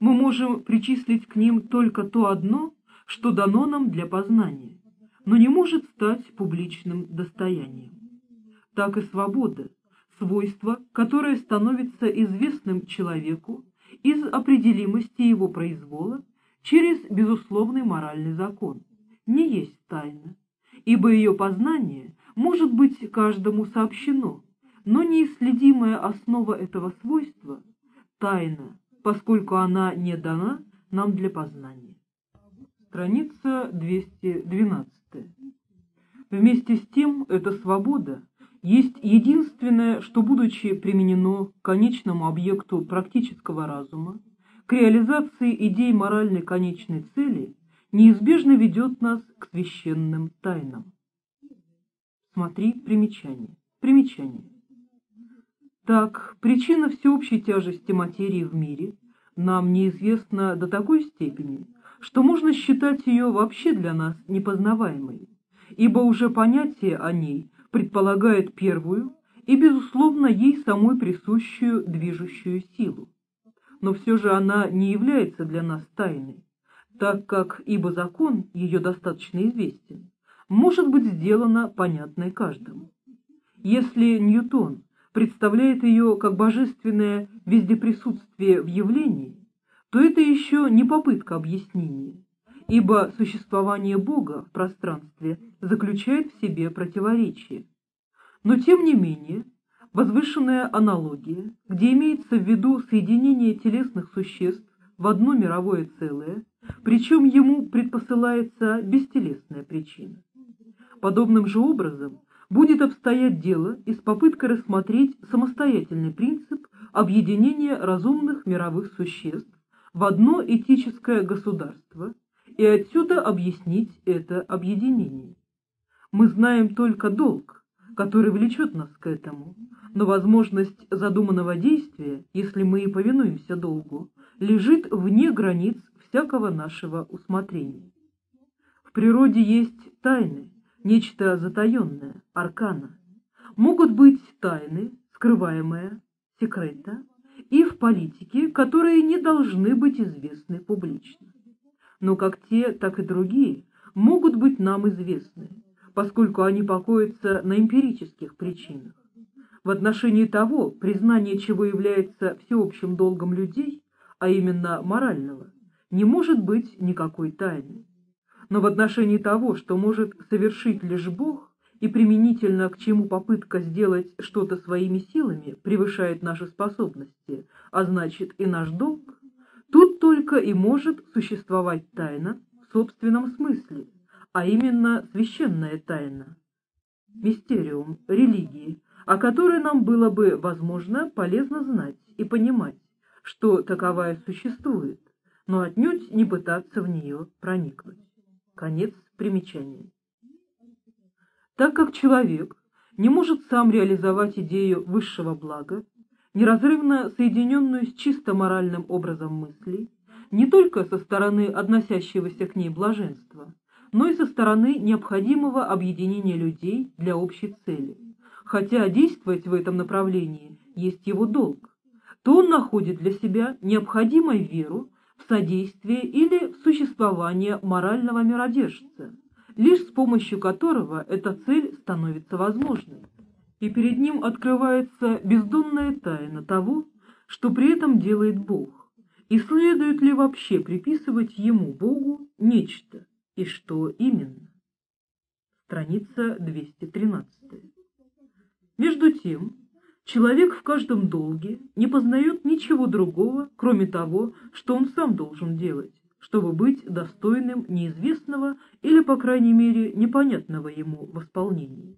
S1: Мы можем причислить к ним только то одно, что дано нам для познания, но не может стать публичным достоянием. Так и свобода, свойство, которое становится известным человеку из определимости его произвола через безусловный моральный закон, не есть тайна, ибо ее познание может быть каждому сообщено, но неисследимая основа этого свойства – тайна, поскольку она не дана нам для познания. Страница 212. Вместе с тем, эта свобода есть единственное, что, будучи применено к конечному объекту практического разума, к реализации идей моральной конечной цели, неизбежно ведет нас к священным тайнам. Смотри примечание. Примечание. Так, причина всеобщей тяжести материи в мире нам неизвестна до такой степени, что можно считать ее вообще для нас непознаваемой, ибо уже понятие о ней предполагает первую и, безусловно, ей самой присущую движущую силу. Но все же она не является для нас тайной, так как, ибо закон ее достаточно известен, может быть сделана понятной каждому. Если Ньютон представляет ее как божественное вездеприсутствие в явлении, то это еще не попытка объяснения, ибо существование Бога в пространстве заключает в себе противоречие. Но тем не менее, возвышенная аналогия, где имеется в виду соединение телесных существ в одно мировое целое, причем ему предпосылается бестелесная причина. Подобным же образом будет обстоять дело и с попыткой рассмотреть самостоятельный принцип объединения разумных мировых существ в одно этическое государство и отсюда объяснить это объединение. Мы знаем только долг, который влечет нас к этому, но возможность задуманного действия, если мы и повинуемся долгу, лежит вне границ всякого нашего усмотрения. В природе есть тайны, нечто затаенное, аркана. Могут быть тайны, скрываемые, секрета, и в политике, которые не должны быть известны публично. Но как те, так и другие могут быть нам известны, поскольку они покоятся на эмпирических причинах. В отношении того, признание чего является всеобщим долгом людей, а именно морального, не может быть никакой тайны. Но в отношении того, что может совершить лишь Бог, и применительно к чему попытка сделать что-то своими силами превышает наши способности, а значит и наш долг, тут только и может существовать тайна в собственном смысле, а именно священная тайна, мистериум религии, о которой нам было бы, возможно, полезно знать и понимать, что таковая существует, но отнюдь не пытаться в нее проникнуть. Конец примечания. Так как человек не может сам реализовать идею высшего блага, неразрывно соединенную с чисто моральным образом мыслей, не только со стороны относящегося к ней блаженства, но и со стороны необходимого объединения людей для общей цели. Хотя действовать в этом направлении есть его долг, то он находит для себя необходимой веру в содействие или в существование морального миродержца, лишь с помощью которого эта цель становится возможной. И перед ним открывается бездонная тайна того, что при этом делает Бог, и следует ли вообще приписывать ему, Богу, нечто, и что именно. Страница 213. Между тем, человек в каждом долге не познает ничего другого, кроме того, что он сам должен делать, чтобы быть достойным неизвестного или, по крайней мере, непонятного ему восполнения.